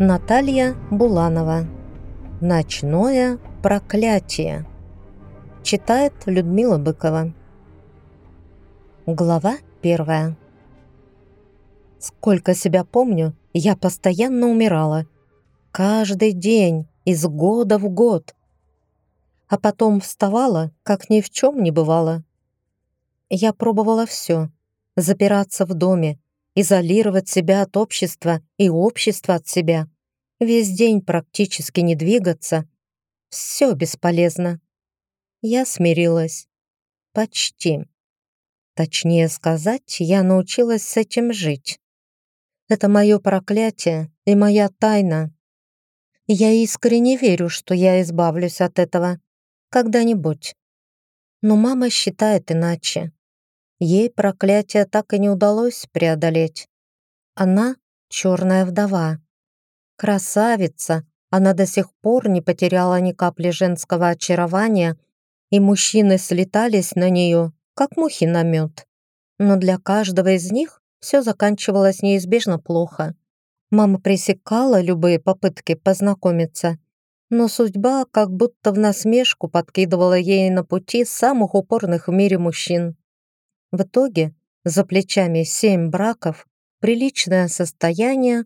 Наталья Буланова. Ночное проклятие. Читает Людмила Быкова. Глава первая. Сколько себя помню, я постоянно умирала. Каждый день, из года в год. А потом вставала, как ни в чем не бывало. Я пробовала все. Запираться в доме, изолировать себя от общества и общество от себя, весь день практически не двигаться. Все бесполезно. Я смирилась. Почти. Точнее сказать, я научилась с этим жить. Это мое проклятие и моя тайна. Я искренне верю, что я избавлюсь от этого когда-нибудь. Но мама считает иначе. Ей проклятие так и не удалось преодолеть. Она — черная вдова. Красавица, она до сих пор не потеряла ни капли женского очарования, и мужчины слетались на нее, как мухи на мед. Но для каждого из них все заканчивалось неизбежно плохо. Мама пресекала любые попытки познакомиться, но судьба как будто в насмешку подкидывала ей на пути самых упорных в мире мужчин. В итоге за плечами семь браков, приличное состояние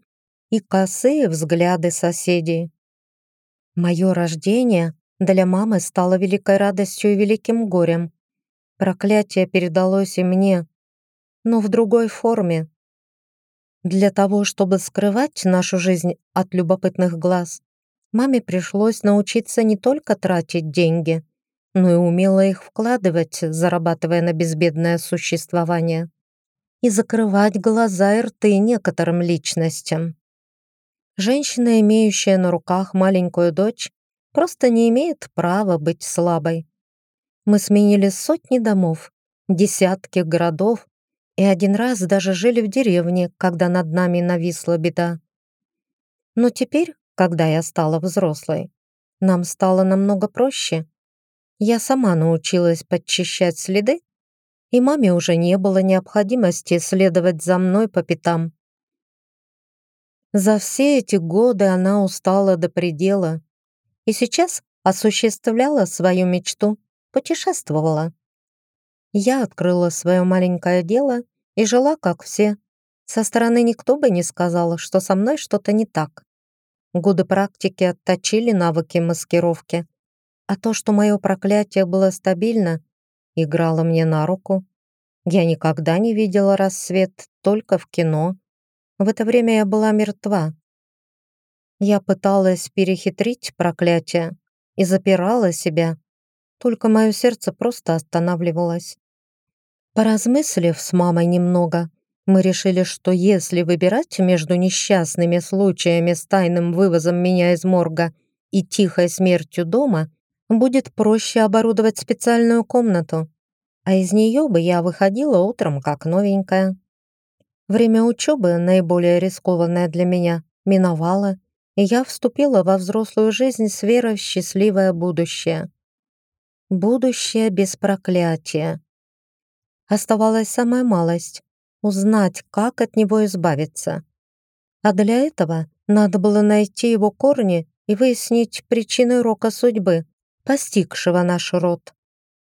и косые взгляды соседей. Мое рождение для мамы стало великой радостью и великим горем. Проклятие передалось и мне, но в другой форме. Для того, чтобы скрывать нашу жизнь от любопытных глаз, маме пришлось научиться не только тратить деньги, но и умела их вкладывать, зарабатывая на безбедное существование, и закрывать глаза и рты некоторым личностям. Женщина, имеющая на руках маленькую дочь, просто не имеет права быть слабой. Мы сменили сотни домов, десятки городов и один раз даже жили в деревне, когда над нами нависла беда. Но теперь, когда я стала взрослой, нам стало намного проще. Я сама научилась подчищать следы, и маме уже не было необходимости следовать за мной по пятам. За все эти годы она устала до предела и сейчас осуществляла свою мечту, путешествовала. Я открыла свое маленькое дело и жила, как все. Со стороны никто бы не сказал, что со мной что-то не так. Годы практики отточили навыки маскировки, а то, что мое проклятие было стабильно, играло мне на руку. Я никогда не видела рассвет, только в кино. В это время я была мертва. Я пыталась перехитрить проклятие и запирала себя, только мое сердце просто останавливалось. Поразмыслив с мамой немного, мы решили, что если выбирать между несчастными случаями с тайным вывозом меня из морга и тихой смертью дома, будет проще оборудовать специальную комнату, а из нее бы я выходила утром как новенькая. Время учебы, наиболее рискованное для меня, миновало, и я вступила во взрослую жизнь с верой в счастливое будущее. Будущее без проклятия. Оставалась самая малость — узнать, как от него избавиться. А для этого надо было найти его корни и выяснить причины рока судьбы, постигшего наш род.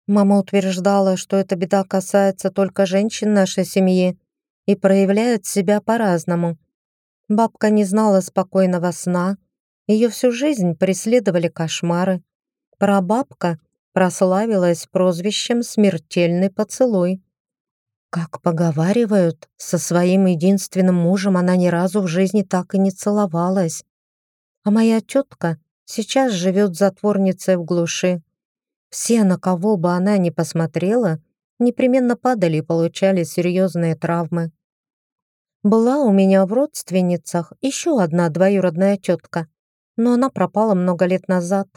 Мама утверждала, что эта беда касается только женщин нашей семьи и проявляет себя по-разному. Бабка не знала спокойного сна, ее всю жизнь преследовали кошмары. Прабабка прославилась прозвищем «Смертельный поцелуй». Как поговаривают, со своим единственным мужем она ни разу в жизни так и не целовалась. А моя тетка Сейчас живет затворницей в глуши. Все, на кого бы она ни посмотрела, непременно падали и получали серьезные травмы. Была у меня в родственницах еще одна двоюродная тетка, но она пропала много лет назад,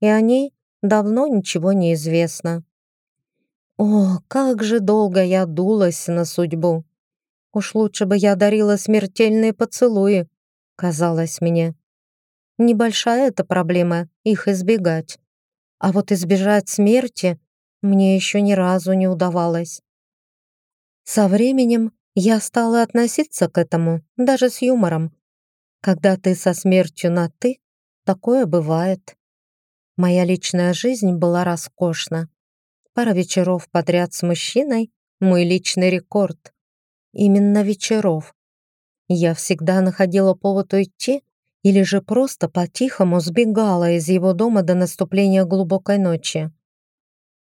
и о ней давно ничего не известно. О, как же долго я дулась на судьбу. Уж лучше бы я дарила смертельные поцелуи, казалось мне. Небольшая эта проблема — их избегать. А вот избежать смерти мне еще ни разу не удавалось. Со временем я стала относиться к этому даже с юмором. Когда ты со смертью на «ты», такое бывает. Моя личная жизнь была роскошна. Пара вечеров подряд с мужчиной — мой личный рекорд. Именно вечеров. Я всегда находила повод уйти или же просто по-тихому сбегала из его дома до наступления глубокой ночи.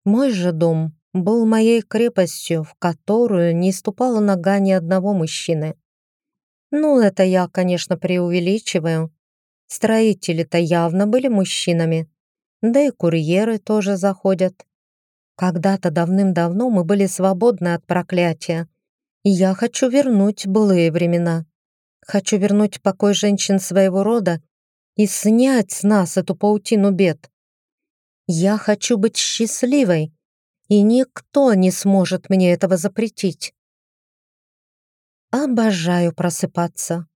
Мой же дом был моей крепостью, в которую не ступала нога ни одного мужчины. Ну, это я, конечно, преувеличиваю. Строители-то явно были мужчинами. Да и курьеры тоже заходят. Когда-то давным-давно мы были свободны от проклятия. И я хочу вернуть былые времена. Хочу вернуть покой женщин своего рода и снять с нас эту паутину бед. Я хочу быть счастливой, и никто не сможет мне этого запретить. Обожаю просыпаться.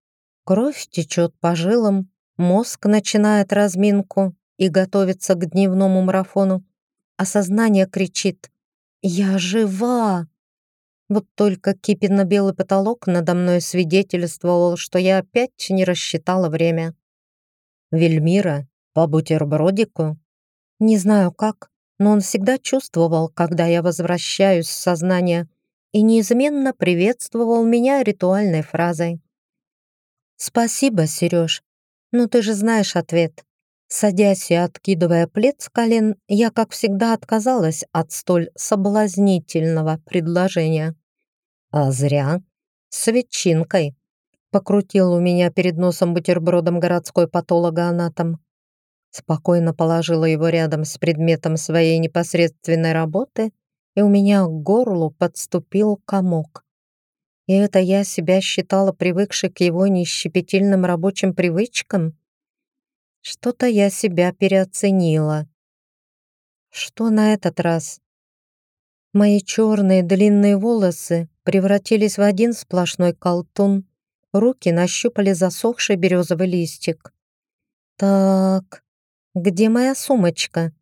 Кровь течет по жилам, мозг начинает разминку и готовится к дневному марафону, а сознание кричит «Я жива!». Вот только кипенно-белый потолок надо мной свидетельствовал, что я опять не рассчитала время. «Вельмира, по бутербродику?» Не знаю как, но он всегда чувствовал, когда я возвращаюсь в сознание, и неизменно приветствовал меня ритуальной фразой. «Спасибо, Сереж, но ты же знаешь ответ». Садясь и откидывая плед с колен, я, как всегда, отказалась от столь соблазнительного предложения. «А зря. С ветчинкой», — покрутил у меня перед носом бутербродом городской патологоанатом спокойно положила его рядом с предметом своей непосредственной работы, и у меня к горлу подступил комок. И это я себя считала привыкшей к его нещепетильным рабочим привычкам? Что-то я себя переоценила. Что на этот раз? Мои черные длинные волосы превратились в один сплошной колтун. Руки нащупали засохший березовый листик. Так, где моя сумочка?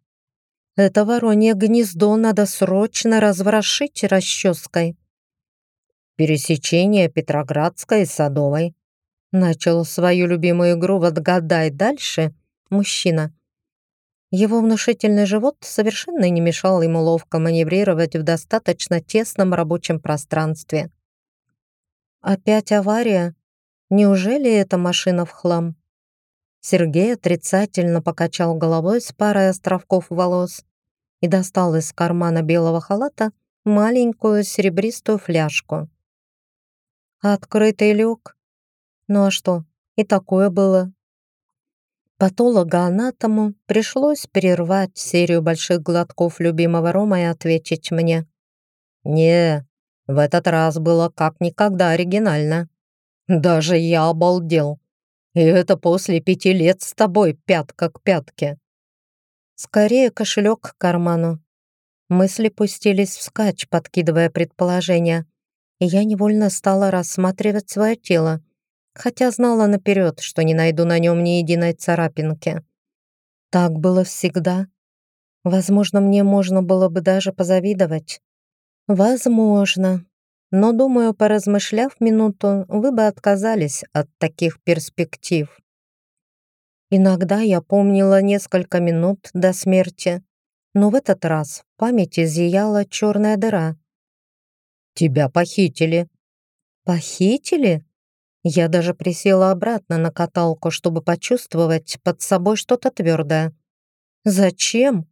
Это воронье гнездо надо срочно разворошить расческой. Пересечение Петроградской и Садовой. Начал свою любимую игру в «Отгадай дальше» мужчина. Его внушительный живот совершенно не мешал ему ловко маневрировать в достаточно тесном рабочем пространстве. Опять авария? Неужели эта машина в хлам? Сергей отрицательно покачал головой с парой островков волос и достал из кармана белого халата маленькую серебристую фляжку. Открытый люк? Ну а что, и такое было. Патологоанатому пришлось прервать серию больших глотков любимого рома и ответить мне. «Не, в этот раз было как никогда оригинально. Даже я обалдел. И это после пяти лет с тобой, пятка к пятке. Скорее кошелек к карману. Мысли пустились вскачь, подкидывая предположения, и я невольно стала рассматривать свое тело, хотя знала наперед, что не найду на нем ни единой царапинки. Так было всегда. Возможно, мне можно было бы даже позавидовать. Возможно но, думаю, поразмышляв минуту, вы бы отказались от таких перспектив. Иногда я помнила несколько минут до смерти, но в этот раз в памяти зияла черная дыра. «Тебя похитили». «Похитили?» Я даже присела обратно на каталку, чтобы почувствовать под собой что-то твердое. «Зачем?»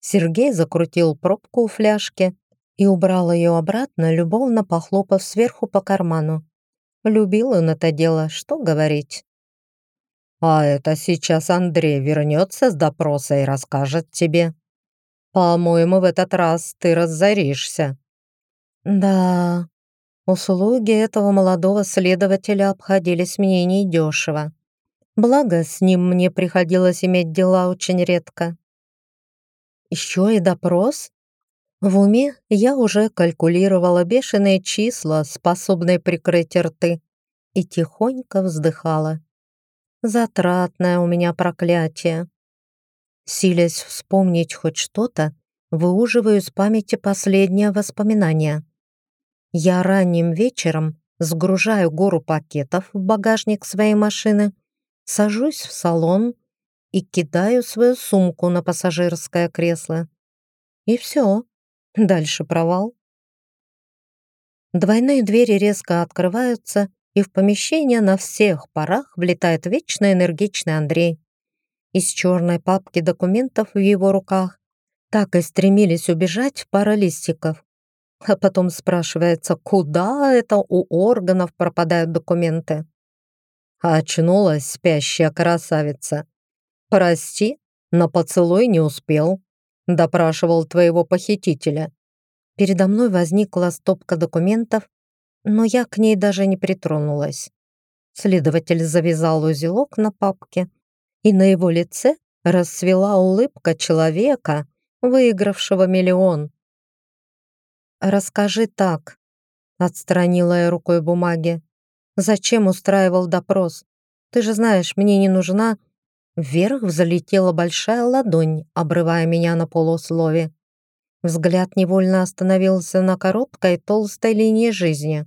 Сергей закрутил пробку у фляжки, и убрал ее обратно, любовно похлопав сверху по карману. Любил он это дело, что говорить. «А это сейчас Андрей вернется с допроса и расскажет тебе. По-моему, в этот раз ты разоришься». «Да, услуги этого молодого следователя обходились мне недешево. Благо, с ним мне приходилось иметь дела очень редко». «Еще и допрос?» В уме я уже калькулировала бешеные числа, способные прикрыть рты, и тихонько вздыхала. Затратное у меня проклятие. Силясь вспомнить хоть что-то, выуживаю из памяти последнее воспоминание. Я ранним вечером сгружаю гору пакетов в багажник своей машины, сажусь в салон и кидаю свою сумку на пассажирское кресло. И все. Дальше провал. Двойные двери резко открываются, и в помещение на всех парах влетает вечно энергичный Андрей. Из черной папки документов в его руках так и стремились убежать пара листиков. А потом спрашивается, куда это у органов пропадают документы. А очнулась спящая красавица. «Прости, на поцелуй не успел», — допрашивал твоего похитителя. Передо мной возникла стопка документов, но я к ней даже не притронулась. Следователь завязал узелок на папке, и на его лице расцвела улыбка человека, выигравшего миллион. «Расскажи так», — отстранила я рукой бумаги. «Зачем устраивал допрос? Ты же знаешь, мне не нужна...» Вверх взлетела большая ладонь, обрывая меня на полуслове. Взгляд невольно остановился на короткой толстой линии жизни.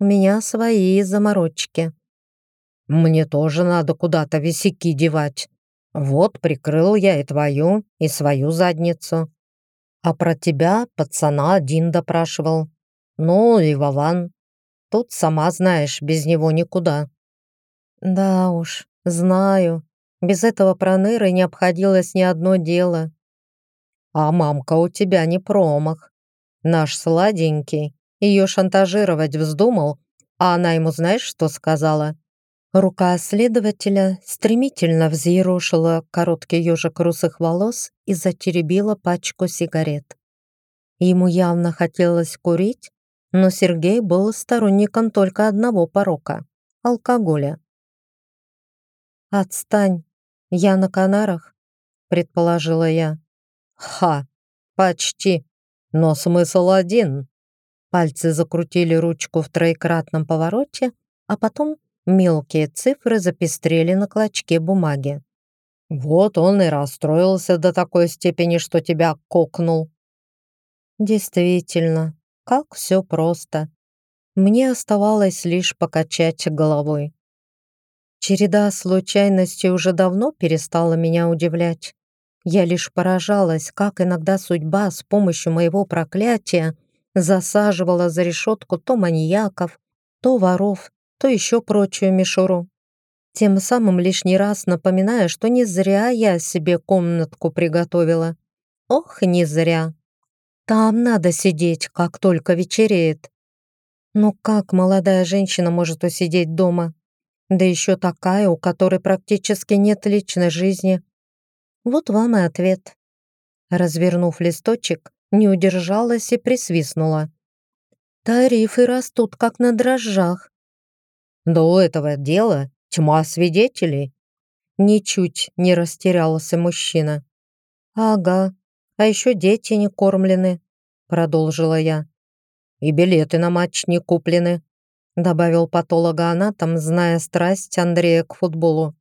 У меня свои заморочки. Мне тоже надо куда-то висяки девать. Вот прикрыл я и твою, и свою задницу. А про тебя пацана один допрашивал. Ну и Вован. Тут, сама знаешь, без него никуда. Да уж, знаю. Без этого проныры не обходилось ни одно дело. А мамка у тебя не промах. Наш сладенький ее шантажировать вздумал, а она ему знаешь, что сказала? Рука следователя стремительно взъерошила короткий ежик русых волос и затеребила пачку сигарет. Ему явно хотелось курить, но Сергей был сторонником только одного порока — алкоголя. «Отстань, я на Канарах», — предположила я. Ха, почти. Но смысл один. Пальцы закрутили ручку в троекратном повороте, а потом мелкие цифры запестрели на клочке бумаги. Вот он и расстроился до такой степени, что тебя кокнул. Действительно, как все просто. Мне оставалось лишь покачать головой. Череда случайностей уже давно перестала меня удивлять. Я лишь поражалась, как иногда судьба с помощью моего проклятия засаживала за решетку то маньяков, то воров, то еще прочую мишуру. Тем самым лишний раз напоминая, что не зря я себе комнатку приготовила. Ох, не зря. Там надо сидеть, как только вечереет. Но как молодая женщина может усидеть дома? Да еще такая, у которой практически нет личной жизни, вот вам и ответ. Развернув листочек, не удержалась и присвистнула. Тарифы растут, как на дрожжах. До этого дела тьма свидетелей. Ничуть не растерялся мужчина. Ага, а еще дети не кормлены, продолжила я. И билеты на матч не куплены, добавил патологоанатом, зная страсть Андрея к футболу.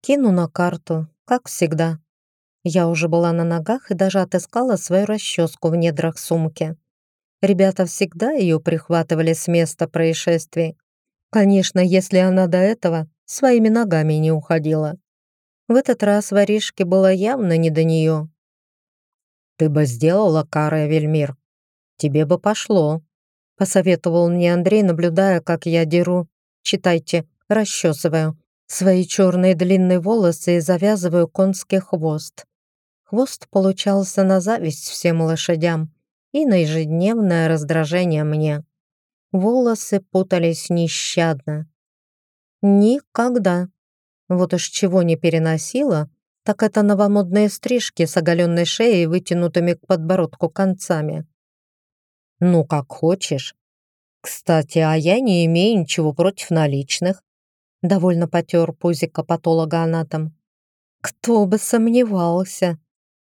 Кину на карту, как всегда. Я уже была на ногах и даже отыскала свою расческу в недрах сумки. Ребята всегда ее прихватывали с места происшествий. Конечно, если она до этого своими ногами не уходила. В этот раз воришке было явно не до нее. «Ты бы сделала, Кара Вельмир. Тебе бы пошло», — посоветовал мне Андрей, наблюдая, как я деру, читайте, расчесываю свои черные длинные волосы и завязываю конский хвост. Хвост получался на зависть всем лошадям и на ежедневное раздражение мне. Волосы путались нещадно. Никогда. Вот уж чего не переносила, так это новомодные стрижки с оголенной шеей, вытянутыми к подбородку концами. Ну, как хочешь. Кстати, а я не имею ничего против наличных. Довольно потер пузико патологоанатом. Кто бы сомневался.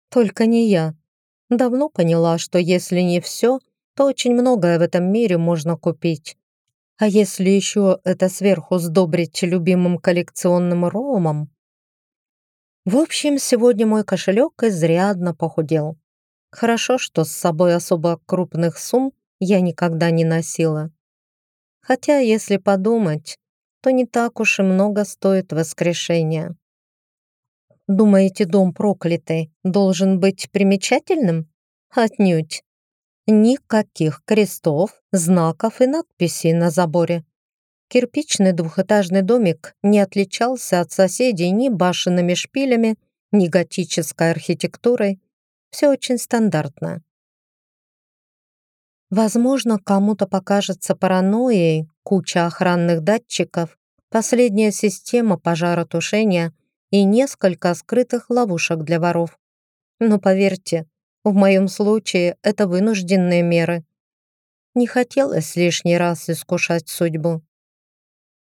Только не я. Давно поняла, что если не все, то очень многое в этом мире можно купить. А если еще это сверху сдобрить любимым коллекционным ромом? В общем, сегодня мой кошелек изрядно похудел. Хорошо, что с собой особо крупных сумм я никогда не носила. Хотя, если подумать, то не так уж и много стоит воскрешение. Думаете, дом проклятый должен быть примечательным? Отнюдь. Никаких крестов, знаков и надписей на заборе. Кирпичный двухэтажный домик не отличался от соседей ни башенными шпилями, ни готической архитектурой. Все очень стандартно. Возможно, кому-то покажется паранойей куча охранных датчиков, последняя система пожаротушения и несколько скрытых ловушек для воров. Но поверьте, в моем случае это вынужденные меры. Не хотелось лишний раз искушать судьбу.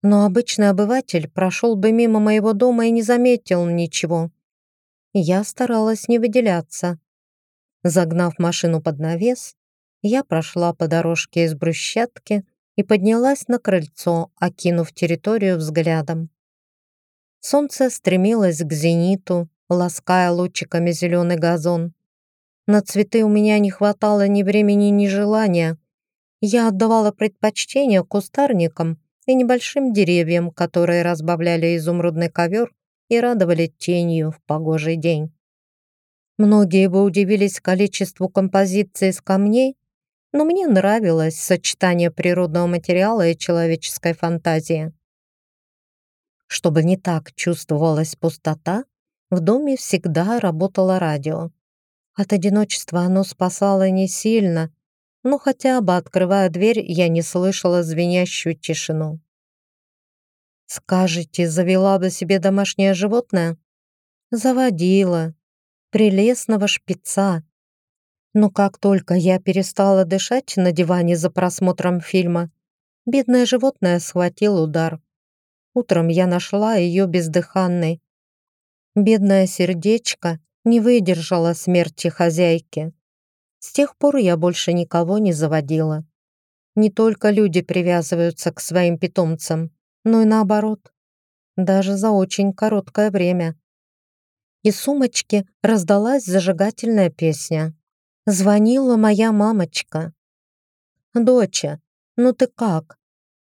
Но обычный обыватель прошел бы мимо моего дома и не заметил ничего. Я старалась не выделяться. Загнав машину под навес, я прошла по дорожке из брусчатки и поднялась на крыльцо, окинув территорию взглядом. Солнце стремилось к зениту, лаская лучиками зеленый газон. На цветы у меня не хватало ни времени, ни желания. Я отдавала предпочтение кустарникам и небольшим деревьям, которые разбавляли изумрудный ковер и радовали тенью в погожий день. Многие бы удивились количеству композиций из камней, но мне нравилось сочетание природного материала и человеческой фантазии. Чтобы не так чувствовалась пустота, в доме всегда работало радио. От одиночества оно спасало не сильно, но хотя бы открывая дверь, я не слышала звенящую тишину. Скажете, завела бы себе домашнее животное? Заводила, прелестного шпица. Но как только я перестала дышать на диване за просмотром фильма, бедное животное схватил удар. Утром я нашла ее бездыханной. Бедное сердечко не выдержало смерти хозяйки. С тех пор я больше никого не заводила. Не только люди привязываются к своим питомцам, но и наоборот. Даже за очень короткое время из сумочки раздалась зажигательная песня. Звонила моя мамочка. «Доча, ну ты как?»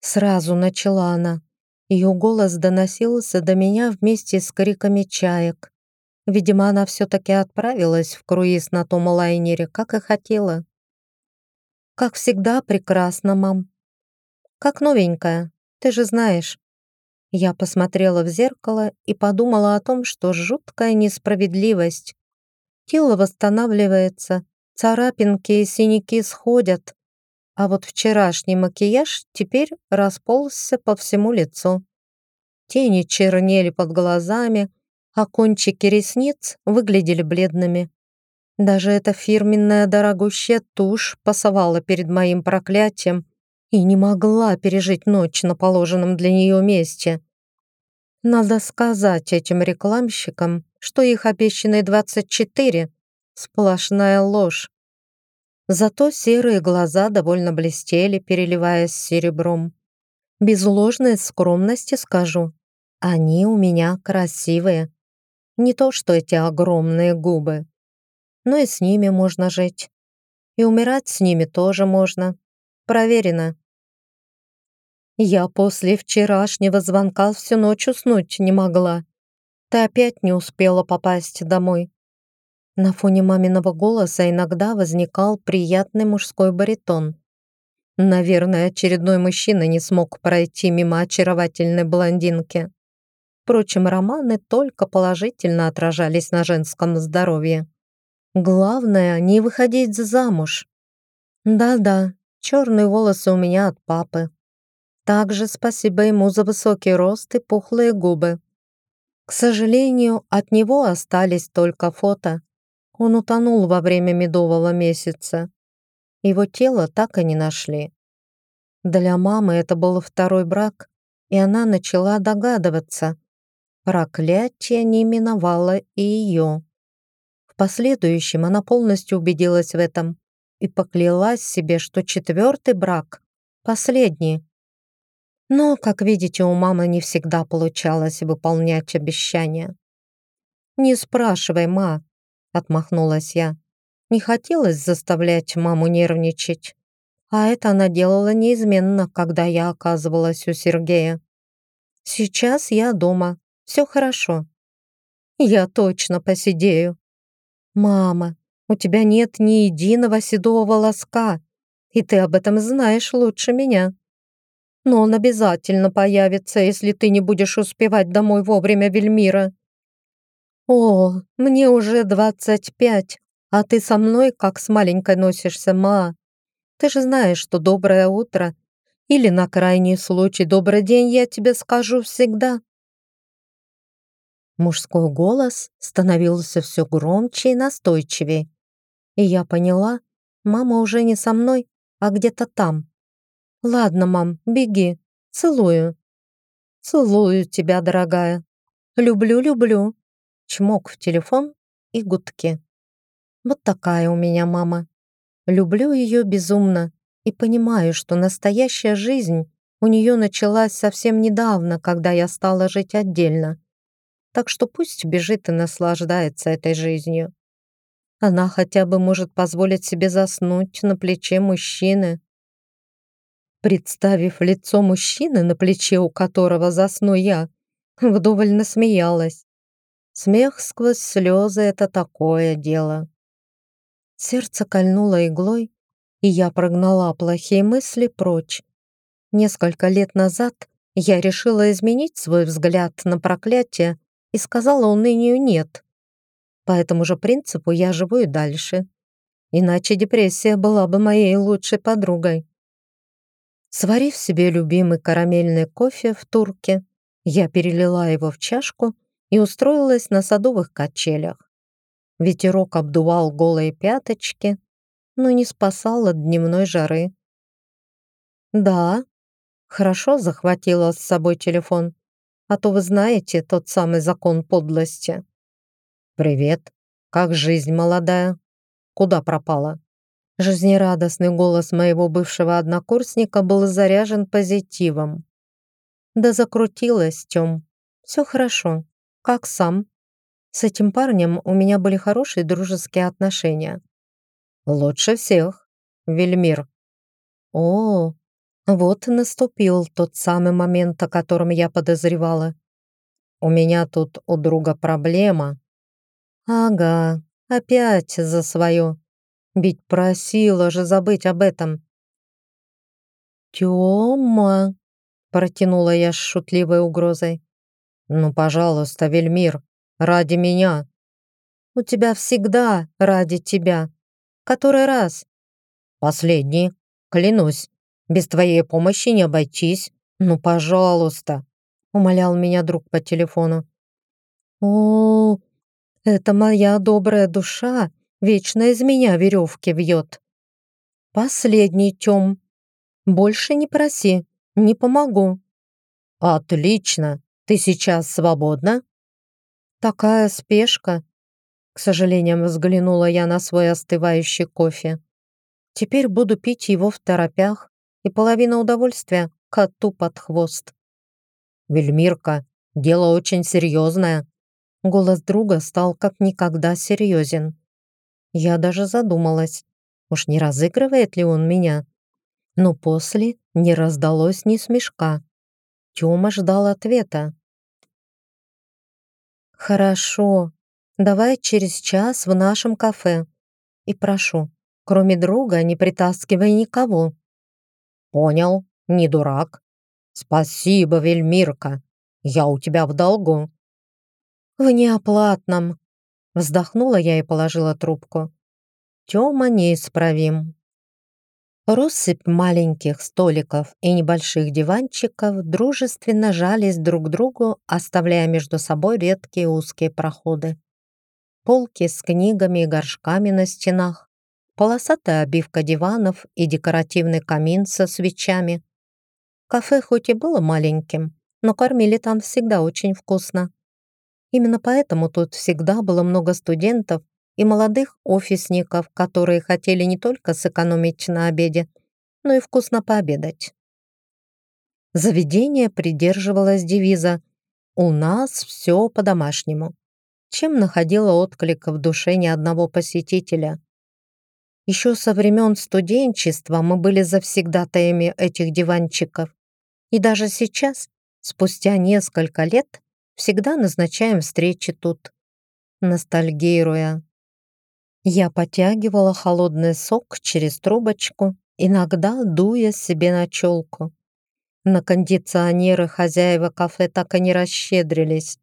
Сразу начала она. Ее голос доносился до меня вместе с криками чаек. Видимо, она все-таки отправилась в круиз на том лайнере, как и хотела. «Как всегда, прекрасно, мам. Как новенькая, ты же знаешь. Я посмотрела в зеркало и подумала о том, что жуткая несправедливость. Тело восстанавливается, царапинки и синяки сходят, а вот вчерашний макияж теперь расползся по всему лицу. Тени чернели под глазами, а кончики ресниц выглядели бледными. Даже эта фирменная дорогущая тушь пасовала перед моим проклятием, и не могла пережить ночь на положенном для нее месте. Надо сказать этим рекламщикам, что их обещанные 24 — сплошная ложь. Зато серые глаза довольно блестели, переливаясь серебром. Без ложной скромности скажу, они у меня красивые. Не то что эти огромные губы. Но и с ними можно жить. И умирать с ними тоже можно. Проверено. Я после вчерашнего звонка всю ночь уснуть не могла. Ты опять не успела попасть домой. На фоне маминого голоса иногда возникал приятный мужской баритон. Наверное, очередной мужчина не смог пройти мимо очаровательной блондинки. Впрочем, романы только положительно отражались на женском здоровье. Главное, не выходить замуж. Да-да, черные волосы у меня от папы. Также спасибо ему за высокий рост и пухлые губы. К сожалению, от него остались только фото. Он утонул во время медового месяца. Его тело так и не нашли. Для мамы это был второй брак, и она начала догадываться. Проклятие не миновало и ее. В последующем она полностью убедилась в этом и поклялась себе, что четвертый брак — последний, но, как видите, у мамы не всегда получалось выполнять обещания. «Не спрашивай, ма», — отмахнулась я. Не хотелось заставлять маму нервничать. А это она делала неизменно, когда я оказывалась у Сергея. Сейчас я дома, все хорошо. Я точно посидею. Мама, у тебя нет ни единого седого волоска, и ты об этом знаешь лучше меня. Но он обязательно появится, если ты не будешь успевать домой вовремя, Вельмира. О, мне уже двадцать пять, а ты со мной как с маленькой носишься, ма. Ты же знаешь, что доброе утро или на крайний случай добрый день я тебе скажу всегда. Мужской голос становился все громче и настойчивее. И я поняла, мама уже не со мной, а где-то там. Ладно, мам, беги, целую. Целую тебя, дорогая. Люблю-люблю. Чмок в телефон и гудки. Вот такая у меня мама. Люблю ее безумно и понимаю, что настоящая жизнь у нее началась совсем недавно, когда я стала жить отдельно. Так что пусть бежит и наслаждается этой жизнью. Она хотя бы может позволить себе заснуть на плече мужчины. Представив лицо мужчины, на плече у которого засну я, вдоволь насмеялась. Смех сквозь слезы — это такое дело. Сердце кольнуло иглой, и я прогнала плохие мысли прочь. Несколько лет назад я решила изменить свой взгляд на проклятие и сказала унынию «нет». По этому же принципу я живу и дальше. Иначе депрессия была бы моей лучшей подругой. Сварив себе любимый карамельный кофе в турке, я перелила его в чашку и устроилась на садовых качелях. Ветерок обдувал голые пяточки, но не спасал от дневной жары. «Да, хорошо захватила с собой телефон, а то вы знаете тот самый закон подлости». «Привет, как жизнь молодая? Куда пропала?» Жизнерадостный голос моего бывшего однокурсника был заряжен позитивом. «Да закрутилась, Тём. Все хорошо. Как сам?» С этим парнем у меня были хорошие дружеские отношения. Лучше всех, Вельмир. О, вот наступил тот самый момент, о котором я подозревала. У меня тут у друга проблема. Ага, опять за свое. Ведь просила же забыть об этом. Тёма, протянула я с шутливой угрозой. Ну, пожалуйста, Вельмир, Ради меня. У тебя всегда ради тебя. Который раз? Последний. Клянусь. Без твоей помощи не обойтись. Ну, пожалуйста. Умолял меня друг по телефону. О, это моя добрая душа вечно из меня веревки вьет. Последний, Тём. Больше не проси, не помогу. Отлично. Ты сейчас свободна? Такая спешка. К сожалению, взглянула я на свой остывающий кофе. Теперь буду пить его в торопях, и половина удовольствия коту под хвост. «Вельмирка, дело очень серьезное». Голос друга стал как никогда серьезен. Я даже задумалась, уж не разыгрывает ли он меня. Но после не раздалось ни смешка. Тёма ждал ответа. «Хорошо. Давай через час в нашем кафе. И прошу, кроме друга не притаскивай никого». «Понял, не дурак. Спасибо, Вельмирка. Я у тебя в долгу». «В неоплатном», — вздохнула я и положила трубку. «Тёма неисправим». Россыпь маленьких столиков и небольших диванчиков дружественно жались друг к другу, оставляя между собой редкие узкие проходы. Полки с книгами и горшками на стенах, полосатая обивка диванов и декоративный камин со свечами. Кафе хоть и было маленьким, но кормили там всегда очень вкусно. Именно поэтому тут всегда было много студентов и молодых офисников, которые хотели не только сэкономить на обеде, но и вкусно пообедать. Заведение придерживалось девиза «У нас все по-домашнему», чем находило отклик в душе ни одного посетителя. Еще со времен студенчества мы были завсегдатаями этих диванчиков. И даже сейчас, спустя несколько лет, всегда назначаем встречи тут, ностальгируя. Я потягивала холодный сок через трубочку, иногда дуя себе на челку. На кондиционеры хозяева кафе так и не расщедрились.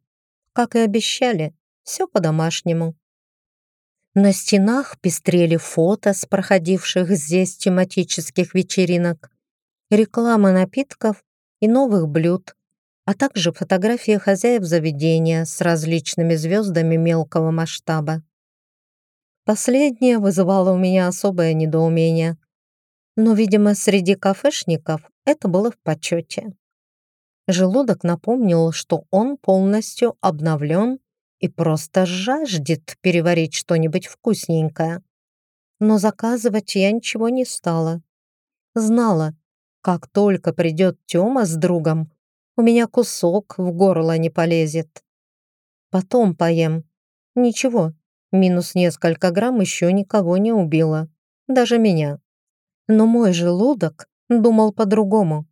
Как и обещали, все по-домашнему. На стенах пестрели фото с проходивших здесь тематических вечеринок, реклама напитков и новых блюд, а также фотографии хозяев заведения с различными звездами мелкого масштаба. Последнее вызывало у меня особое недоумение. Но, видимо, среди кафешников это было в почете. Желудок напомнил, что он полностью обновлен и просто жаждет переварить что-нибудь вкусненькое. Но заказывать я ничего не стала. Знала, как только придет Тёма с другом, у меня кусок в горло не полезет. Потом поем. Ничего, минус несколько грамм еще никого не убило, даже меня. Но мой желудок думал по-другому.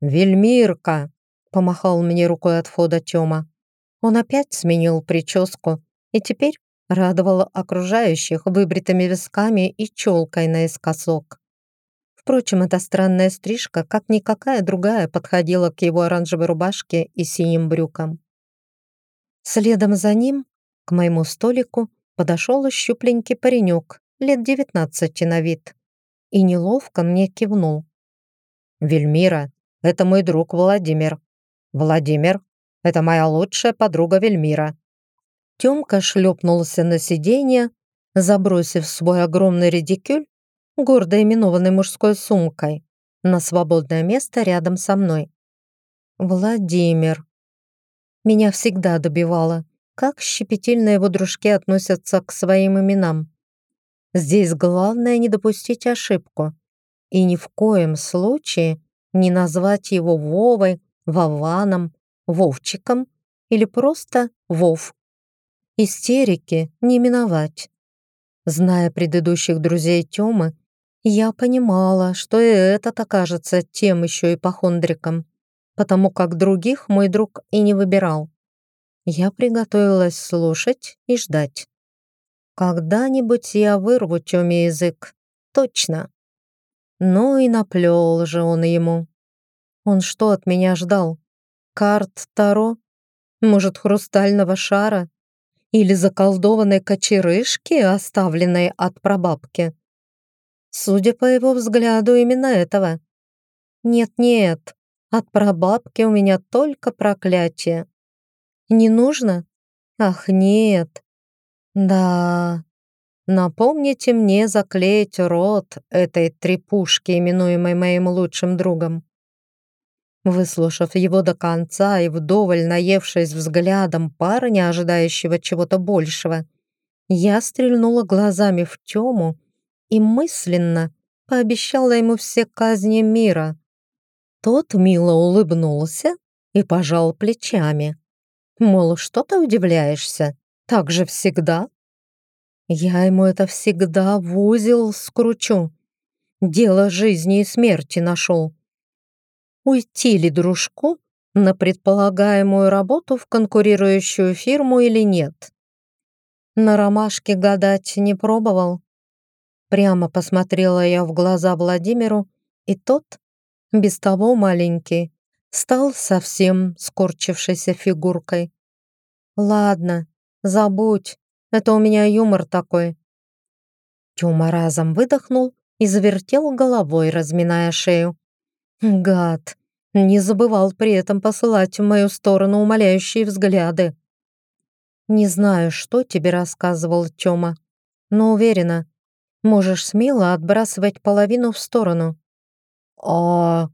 «Вельмирка!» — помахал мне рукой от входа Тёма. Он опять сменил прическу и теперь радовал окружающих выбритыми висками и челкой наискосок. Впрочем, эта странная стрижка, как никакая другая, подходила к его оранжевой рубашке и синим брюкам. Следом за ним, к моему столику, подошел щупленький паренек, лет девятнадцати на вид, и неловко мне кивнул. «Вельмира, это мой друг Владимир. Владимир, это моя лучшая подруга Вельмира». Тёмка шлепнулся на сиденье, забросив свой огромный редикюль, гордо именованный мужской сумкой, на свободное место рядом со мной. Владимир. Меня всегда добивало, как щепетильно его дружки относятся к своим именам. Здесь главное не допустить ошибку и ни в коем случае не назвать его Вовой, Вованом Вовчиком или просто Вов. Истерики не миновать. Зная предыдущих друзей Тёмы, я понимала, что и этот окажется тем еще ипохондриком, потому как других мой друг и не выбирал. Я приготовилась слушать и ждать. Когда-нибудь я вырву Тёме язык, точно. Ну и наплел же он ему. Он что от меня ждал? Карт Таро? Может, хрустального шара? Или заколдованной кочерышки, оставленной от прабабки? Судя по его взгляду, именно этого. Нет-нет, от прабабки у меня только проклятие. Не нужно? Ах, нет. Да, напомните мне заклеить рот этой трепушки, именуемой моим лучшим другом. Выслушав его до конца и вдоволь наевшись взглядом парня, ожидающего чего-то большего, я стрельнула глазами в Тему и мысленно пообещала ему все казни мира. Тот мило улыбнулся и пожал плечами. Мол, что ты удивляешься? Так же всегда. Я ему это всегда в узел скручу. Дело жизни и смерти нашел уйти ли дружку на предполагаемую работу в конкурирующую фирму или нет. На ромашке гадать не пробовал. Прямо посмотрела я в глаза Владимиру, и тот, без того маленький, стал совсем скорчившейся фигуркой. «Ладно, забудь, это у меня юмор такой». Тёма разом выдохнул и завертел головой, разминая шею. Гад. Не забывал при этом посылать в мою сторону умоляющие взгляды. Не знаю, что тебе рассказывал Тёма, но уверена, можешь смело отбрасывать половину в сторону. О,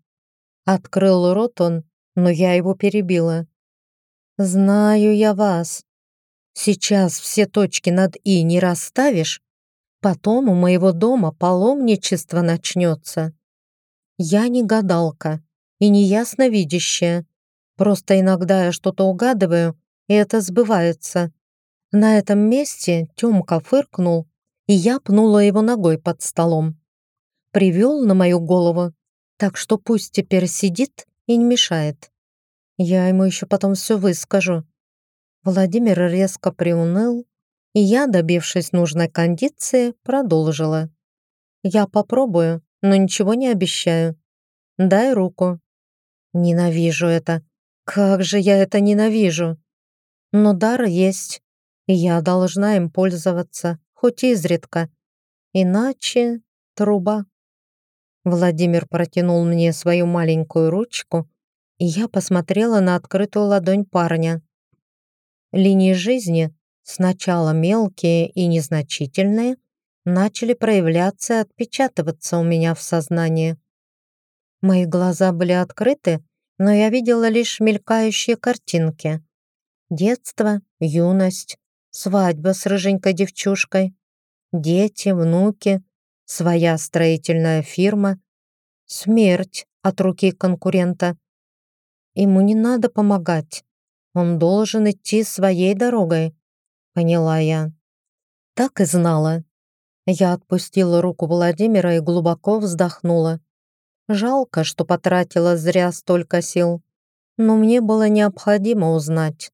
открыл рот он, но я его перебила. Знаю я вас. Сейчас все точки над «и» не расставишь, потом у моего дома паломничество начнется. Я не гадалка и не ясновидящая. Просто иногда я что-то угадываю, и это сбывается. На этом месте Тёмка фыркнул и я пнула его ногой под столом. Привел на мою голову, так что пусть теперь сидит и не мешает. Я ему еще потом все выскажу. Владимир резко приуныл, и я, добившись нужной кондиции, продолжила. «Я попробую, но ничего не обещаю. Дай руку». Ненавижу это. Как же я это ненавижу. Но дар есть, и я должна им пользоваться, хоть изредка. Иначе труба. Владимир протянул мне свою маленькую ручку, и я посмотрела на открытую ладонь парня. Линии жизни, сначала мелкие и незначительные, начали проявляться и отпечатываться у меня в сознании. Мои глаза были открыты, но я видела лишь мелькающие картинки. Детство, юность, свадьба с рыженькой девчушкой, дети, внуки, своя строительная фирма, смерть от руки конкурента. Ему не надо помогать, он должен идти своей дорогой, поняла я. Так и знала. Я отпустила руку Владимира и глубоко вздохнула. Жалко, что потратила зря столько сил, но мне было необходимо узнать.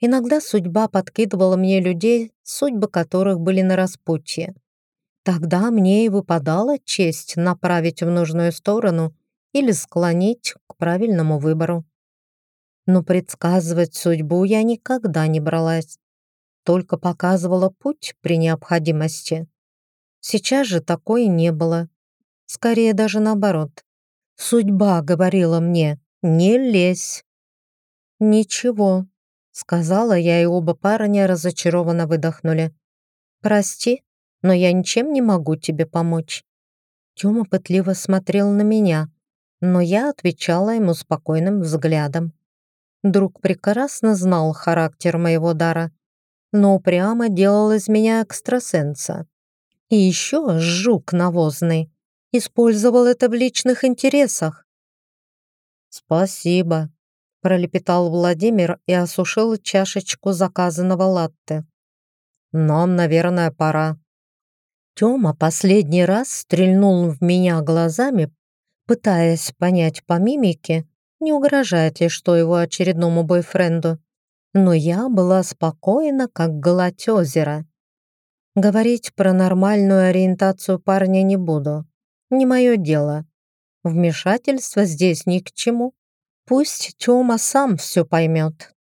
Иногда судьба подкидывала мне людей, судьбы которых были на распутье. Тогда мне и выпадала честь направить в нужную сторону или склонить к правильному выбору. Но предсказывать судьбу я никогда не бралась, только показывала путь при необходимости. Сейчас же такой не было. Скорее даже наоборот. Судьба говорила мне «не лезь». «Ничего», — сказала я, и оба парня разочарованно выдохнули. «Прости, но я ничем не могу тебе помочь». Тёма пытливо смотрел на меня, но я отвечала ему спокойным взглядом. Друг прекрасно знал характер моего дара, но упрямо делал из меня экстрасенса. И еще жук навозный использовал это в личных интересах. «Спасибо», — пролепетал Владимир и осушил чашечку заказанного латте. «Нам, наверное, пора». Тёма последний раз стрельнул в меня глазами, пытаясь понять по мимике, не угрожает ли что его очередному бойфренду. Но я была спокойна, как гладь озера. Говорить про нормальную ориентацию парня не буду не мое дело. Вмешательство здесь ни к чему. Пусть Тёма сам все поймет.